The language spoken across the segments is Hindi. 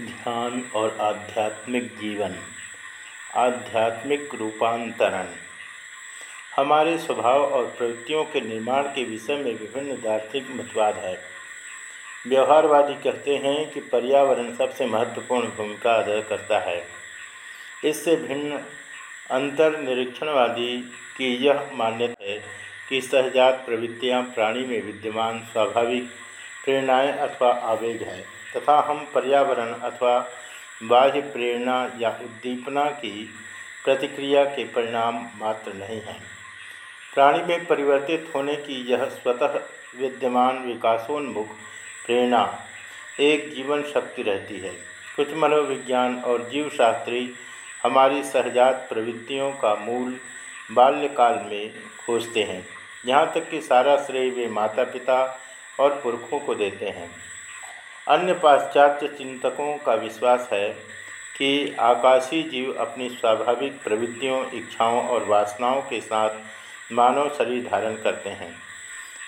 ध्यान और आध्यात्मिक जीवन, आध्यात्मिक रूपांतरण। हमारे स्वभाव और प्रवृत्तियों के निर्माण के विषय में विभिन्न दार्शनिक मतवाद है। व्यवहारवादी कहते हैं कि पर्यावरण सबसे महत्वपूर्ण भूमिका अदा करता है। इससे भिन्न अंतर्निरीक्षणवादी की यह मान्यता है कि सहजात प्रवृत्तियाँ प्राणी में विद्यमान, स्वाभाविक प्रेरणाएँ अथवा आवेग है। तथा हम पर्यावरण अथवा बाह्य प्रेरणा या उद्दीपना की प्रतिक्रिया के परिणाम मात्र नहीं हैं। प्राणी में परिवर्तित होने की यह स्वतः विद्यमान विकासोन्मुख प्रेरणा, एक जीवन शक्ति रहती है। कुछ मनोविज्ञान और जीवशास्त्री हमारी सहजात प्रवृत्तियों का मूल बाल्यकाल में खोजते हैं। यहाँ तक कि सारा श्रेय वे माता पिता और पुरखों को देते हैं। अन्य पाश्चात्य चिंतकों का विश्वास है कि आकाशीय जीव अपनी स्वाभाविक प्रवृत्तियों, इच्छाओं और वासनाओं के साथ मानव शरीर धारण करते हैं।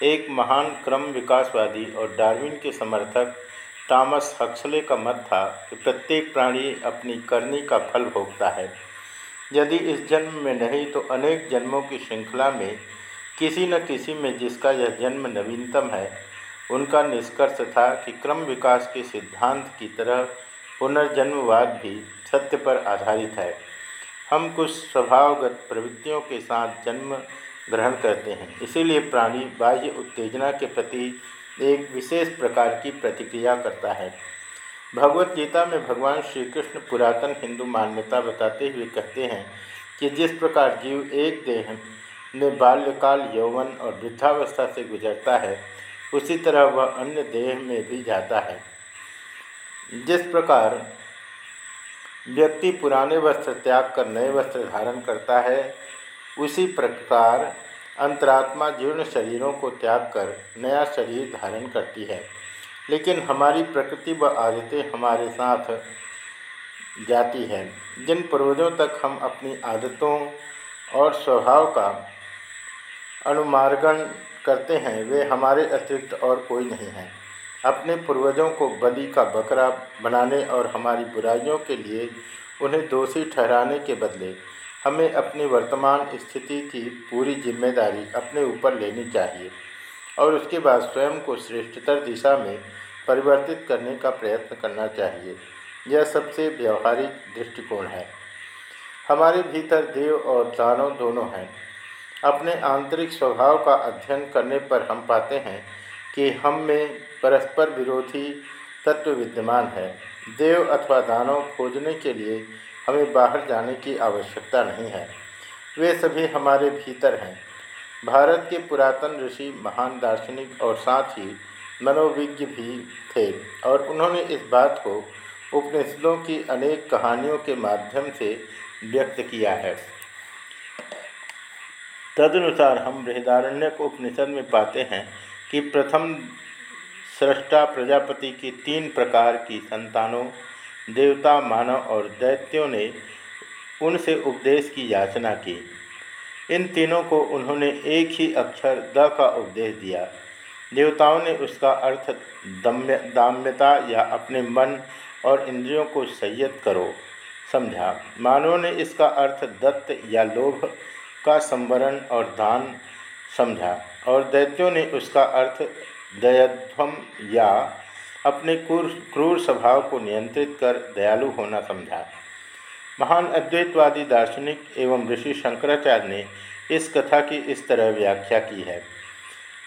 एक महान क्रम विकासवादी और डार्विन के समर्थक टॉमस हक्सले का मत था कि प्रत्येक प्राणी अपनी करनी का फल भोगता है। यदि इस जन्म में नहीं तो अनेक जन्मों की श्रृंखला में किसी न किसी में जिसका यह जन्म नवीनतम है उनका निष्कर्ष था कि क्रम विकास के सिद्धांत की तरह पुनर्जन्मवाद भी सत्य पर आधारित है। हम कुछ स्वभावगत प्रवृत्तियों के साथ जन्म ग्रहण करते हैं। इसीलिए प्राणी बाह्य उत्तेजना के प्रति एक विशेष प्रकार की प्रतिक्रिया करता है। भगवत गीता में भगवान श्री कृष्ण पुरातन हिंदू मान्यता बताते हुए कहते हैं कि जिस प्रकार जीव एक देह में बाल्यकाल यौवन और वृद्धावस्था से गुजरता है उसी तरह वह अन्य देह में भी जाता है। जिस प्रकार व्यक्ति पुराने वस्त्र त्याग कर नए वस्त्र धारण करता है, उसी प्रकार अंतरात्मा जीर्ण शरीरों को त्याग कर नया शरीर धारण करती है। लेकिन हमारी प्रकृति व आदतें हमारे साथ जाती हैं। जिन पूर्वजों तक हम अपनी आदतों और स्वभाव का अनुमार्गण करते हैं, वे हमारे अतिरिक्त और कोई नहीं है। अपने पूर्वजों को बलि का बकरा बनाने और हमारी बुराइयों के लिए उन्हें दोषी ठहराने के बदले हमें अपनी वर्तमान स्थिति की पूरी ज़िम्मेदारी अपने ऊपर लेनी चाहिए और उसके बाद स्वयं को श्रेष्ठतर दिशा में परिवर्तित करने का प्रयत्न करना चाहिए। यह सबसे व्यवहारिक दृष्टिकोण है। हमारे भीतर देव और दानव दोनों हैं। अपने आंतरिक स्वभाव का अध्ययन करने पर हम पाते हैं कि हम में परस्पर विरोधी तत्व विद्यमान है। देव अथवा दानव खोजने के लिए हमें बाहर जाने की आवश्यकता नहीं है। वे सभी हमारे भीतर हैं। भारत के पुरातन ऋषि महान दार्शनिक और साथ ही मनोविज्ञ भी थे और उन्होंने इस बात को उपनिषदों की अनेक कहानियों के माध्यम से व्यक्त किया है। तदनुसार हम बृहदारण्य को उपनिषद में पाते हैं कि प्रथम सृष्टा प्रजापति की तीन प्रकार की संतानों, देवता, मानव और दैत्यों ने उनसे उपदेश की याचना की। इन तीनों को उन्होंने एक ही अक्षर द का उपदेश दिया। देवताओं ने उसका अर्थ दम्य, दाम्यता या अपने मन और इंद्रियों को संयत करो, समझा। मानव ने इसका अर्थ दत्त या लोभ का संवरण और दान समझा, और दैत्यों ने उसका अर्थ दयध्वम या अपने क्रूर स्वभाव को नियंत्रित कर दयालु होना समझा। महान अद्वैतवादी दार्शनिक एवं ऋषि शंकराचार्य ने इस कथा की इस तरह व्याख्या की है।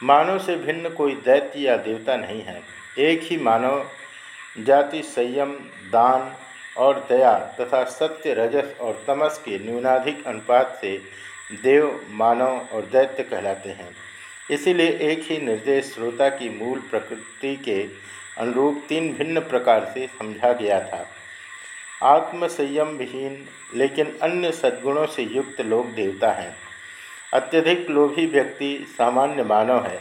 मानव से भिन्न कोई दैत्य या देवता नहीं है। एक ही मानव जाति संयम, दान और दया तथा सत्य, रजस और तमस के न्यूनाधिक अनुपात से देव, मानव और दैत्य कहलाते हैं। इसीलिए एक ही निर्देश श्रोता की मूल प्रकृति के अनुरूप तीन भिन्न प्रकार से समझा गया था। आत्म संयम विहीन, लेकिन अन्य सद्गुणों से युक्त लोग देवता हैं। अत्यधिक लोभी व्यक्ति सामान्य मानव है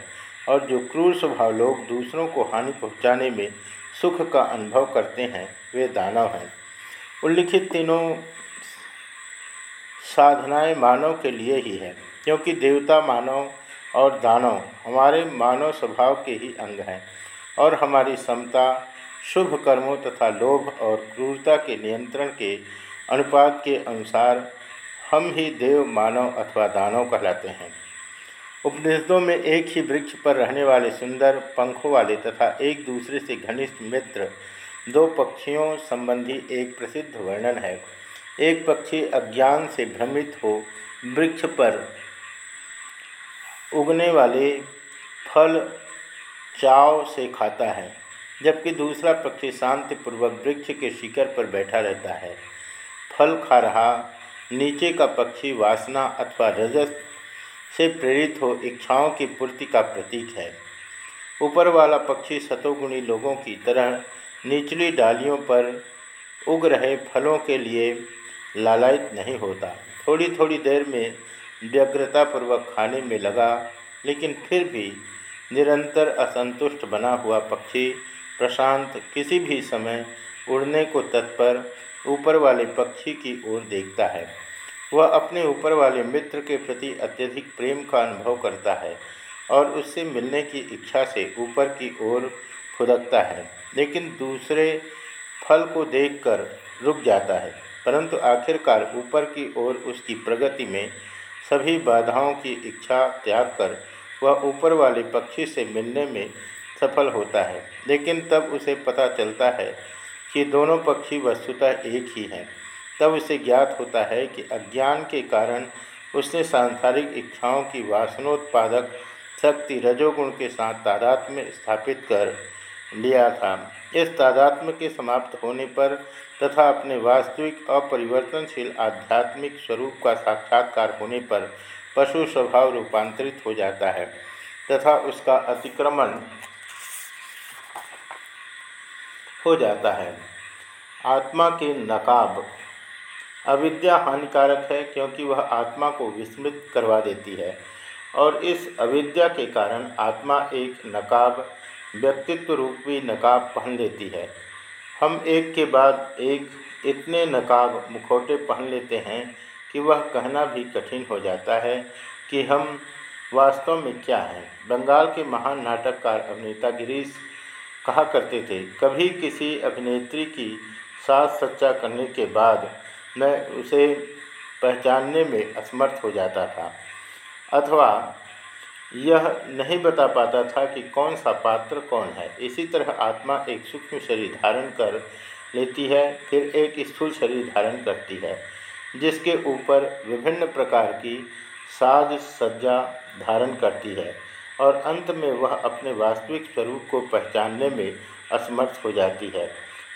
और जो क्रूर स्वभाव लोग दूसरों को हानि पहुँचाने में सुख का अनुभव करते हैं, वे दानव हैं। उल्लिखित तीनों साधनाएँ मानव के लिए ही है, क्योंकि देवता मानव और दानव हमारे मानव स्वभाव के ही अंग हैं और हमारी समता, शुभ कर्मों तथा लोभ और क्रूरता के नियंत्रण के अनुपात के अनुसार हम ही देव, मानव अथवा दानव कहलाते हैं। उपनिषदों में एक ही वृक्ष पर रहने वाले सुंदर पंखों वाले तथा एक दूसरे से घनिष्ठ मित्र, दो पक्षियों संबंधी एक प्रसिद्ध वर्णन है। एक पक्षी अज्ञान से भ्रमित हो, वृक्ष पर उगने वाले फल चाव से खाता है, जबकि दूसरा पक्षी शांतिपूर्वक वृक्ष के शिखर पर बैठा रहता है। फल खा रहा, नीचे का पक्षी वासना अथवा रजस से प्रेरित हो, इच्छाओं की पूर्ति का प्रतीक है। ऊपर वाला पक्षी सतोगुणी लोगों की तरह निचली डालियों पर उग रहे फलों के लिए लालायित नहीं होता। थोड़ी थोड़ी देर में व्यग्रतापूर्वक खाने में लगा, लेकिन फिर भी निरंतर असंतुष्ट बना हुआ पक्षी प्रशांत किसी भी समय उड़ने को तत्पर ऊपर वाले पक्षी की ओर देखता है। वह अपने ऊपर वाले मित्र के प्रति अत्यधिक प्रेम का अनुभव करता है और उससे मिलने की इच्छा से ऊपर की ओर फुदकता है, लेकिन दूसरे फल को देखकर रुक जाता है। परंतु आखिरकार ऊपर की ओर उसकी प्रगति में सभी बाधाओं की इच्छा त्याग कर वह ऊपर वाले पक्षी से मिलने में सफल होता है। लेकिन तब उसे पता चलता है कि दोनों पक्षी वस्तुतः एक ही हैं। तब उसे ज्ञात होता है कि अज्ञान के कारण उसने सांसारिक इच्छाओं की वासनोत्पादक शक्ति रजोगुण के साथ तादात्म्य स्थापित कर लिया था। इस तादात्म्य के समाप्त होने पर तथा अपने वास्तविक अपरिवर्तनशील आध्यात्मिक स्वरूप का साक्षात्कार होने पर पशु स्वभाव रूपांतरित हो जाता है तथा उसका अतिक्रमण हो जाता है। आत्मा के नकाब अविद्या हानिकारक है क्योंकि वह आत्मा को विस्मृत करवा देती है और इस अविद्या के कारण आत्मा एक नकाब, व्यक्तित्व रूपी नकाब पहन लेती है। हम एक के बाद एक इतने नकाब मुखौटे पहन लेते हैं कि वह कहना भी कठिन हो जाता है कि हम वास्तव में क्या हैं। बंगाल के महान नाटककार अभिनेता गिरीश कहा करते थे, कभी किसी अभिनेत्री की साथ सच्चा करने के बाद मैं उसे पहचानने में असमर्थ हो जाता था। अथवा यह नहीं बता पाता था कि कौन सा पात्र कौन है। इसी तरह आत्मा एक सूक्ष्म शरीर धारण कर लेती है, फिर एक स्थूल शरीर धारण करती है, जिसके ऊपर विभिन्न प्रकार की साज सज्जा धारण करती है और अंत में वह अपने वास्तविक स्वरूप को पहचानने में असमर्थ हो जाती है।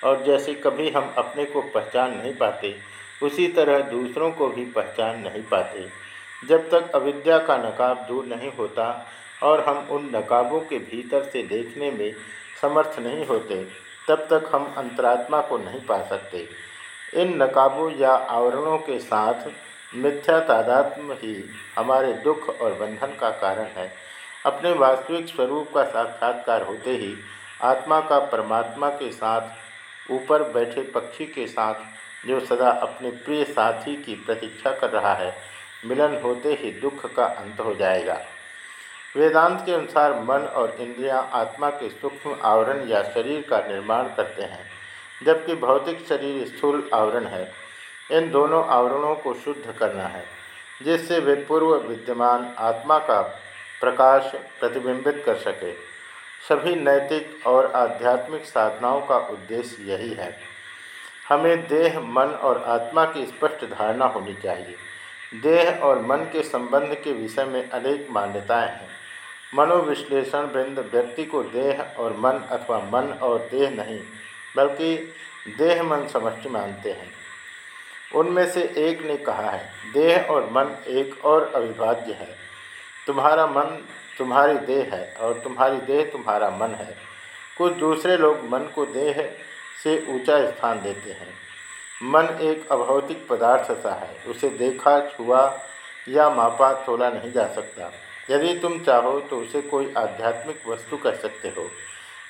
और जैसे कभी हम अपने को पहचान नहीं पाते, उसी तरह दूसरों को भी पहचान नहीं पाते। जब तक अविद्या का नकाब दूर नहीं होता और हम उन नकाबों के भीतर से देखने में समर्थ नहीं होते, तब तक हम अंतरात्मा को नहीं पा सकते। इन नकाबों या आवरणों के साथ मिथ्या तादात्म ही हमारे दुख और बंधन का कारण है। अपने वास्तविक स्वरूप का साक्षात्कार होते ही आत्मा का परमात्मा के साथ, ऊपर बैठे पक्षी के साथ, जो सदा अपने प्रिय साथी की प्रतीक्षा कर रहा है मिलन होते ही दुख का अंत हो जाएगा। वेदांत के अनुसार मन और इंद्रियाँ आत्मा के सूक्ष्म आवरण या शरीर का निर्माण करते हैं, जबकि भौतिक शरीर स्थूल आवरण है। इन दोनों आवरणों को शुद्ध करना है, जिससे वे पूर्व विद्यमान आत्मा का प्रकाश प्रतिबिंबित कर सके। सभी नैतिक और आध्यात्मिक साधनाओं का उद्देश्य यही है। हमें देह, मन और आत्मा की स्पष्ट धारणा होनी चाहिए। देह और मन के संबंध के विषय में अनेक मान्यताएँ हैं। मनोविश्लेषण वृंद व्यक्ति को देह और मन अथवा मन और देह नहीं, बल्कि देह मन समष्टि मानते हैं। उनमें से एक ने कहा है, देह और मन एक और अविभाज्य है। तुम्हारा मन तुम्हारी देह है और तुम्हारी देह तुम्हारा मन है। कुछ दूसरे लोग मन को देह से ऊँचा स्थान देते हैं। मन एक अभौतिक पदार्थ सा है। उसे देखा, छुआ या मापा तोला नहीं जा सकता। यदि तुम चाहो तो उसे कोई आध्यात्मिक वस्तु कह सकते हो।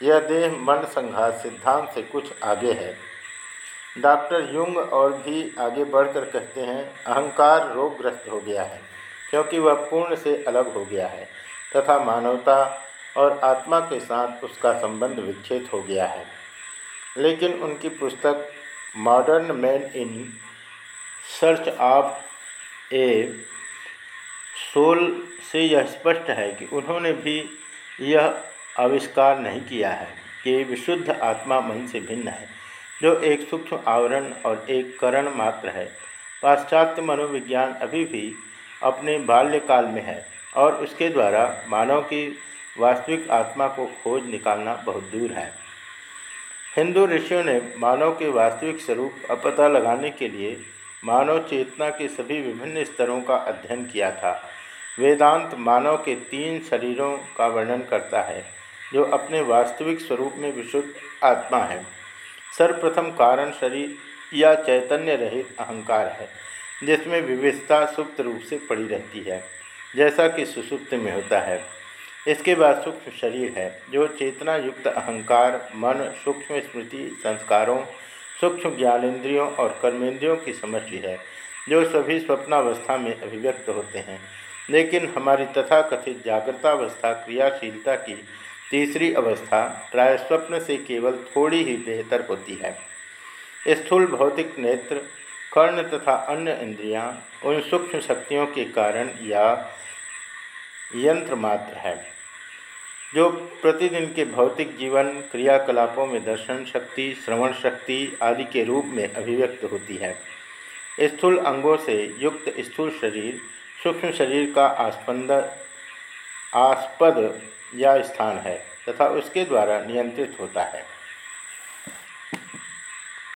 यह देह मन संघात सिद्धांत से कुछ आगे है। डॉक्टर युंग और भी आगे बढ़कर कहते हैं, अहंकार रोगग्रस्त हो गया है, क्योंकि वह पूर्ण से अलग हो गया है तथा मानवता और आत्मा के साथ उसका संबंध विच्छेद हो गया है। लेकिन उनकी पुस्तक Modern Man in Search of a Soul से यह स्पष्ट है कि उन्होंने भी यह आविष्कार नहीं किया है कि विशुद्ध आत्मा मन से भिन्न है, जो एक सूक्ष्म आवरण और एक करण मात्र है। पाश्चात्य मनोविज्ञान अभी भी अपने बाल्यकाल में है और उसके द्वारा मानव की वास्तविक आत्मा को खोज निकालना बहुत दूर है। हिंदू ऋषियों ने मानव के वास्तविक स्वरूप अपता लगाने के लिए मानव चेतना के सभी विभिन्न स्तरों का अध्ययन किया था। वेदांत मानव के तीन शरीरों का वर्णन करता है, जो अपने वास्तविक स्वरूप में विशुद्ध आत्मा है। सर्वप्रथम कारण शरीर या चैतन्य रहित अहंकार है, जिसमें विविधता सुप्त रूप से पड़ी रहती है, जैसा कि सुसुप्त में होता है। इसके बाद सूक्ष्म शरीर है, जो चेतना युक्त अहंकार, मन, सूक्ष्म स्मृति, संस्कारों, सूक्ष्म ज्ञानेन्द्रियों और कर्मेंद्रियों की समष्टि है, जो सभी स्वप्नावस्था में अभिव्यक्त होते हैं। लेकिन हमारी तथाकथित जागृतावस्था, क्रियाशीलता की तीसरी अवस्था प्राय स्वप्न से केवल थोड़ी ही बेहतर होती है। स्थूल भौतिक नेत्र, कर्ण तथा अन्य इंद्रियाँ उन सूक्ष्म शक्तियों के कारण या यंत्र मात्र है, जो प्रतिदिन के भौतिक जीवन, क्रियाकलापों में दर्शन शक्ति, श्रवण शक्ति आदि के रूप में अभिव्यक्त होती है। स्थूल अंगों से युक्त स्थूल शरीर, सूक्ष्म शरीर का आस्पंद, आस्पद या स्थान है, तथा उसके द्वारा नियंत्रित होता है।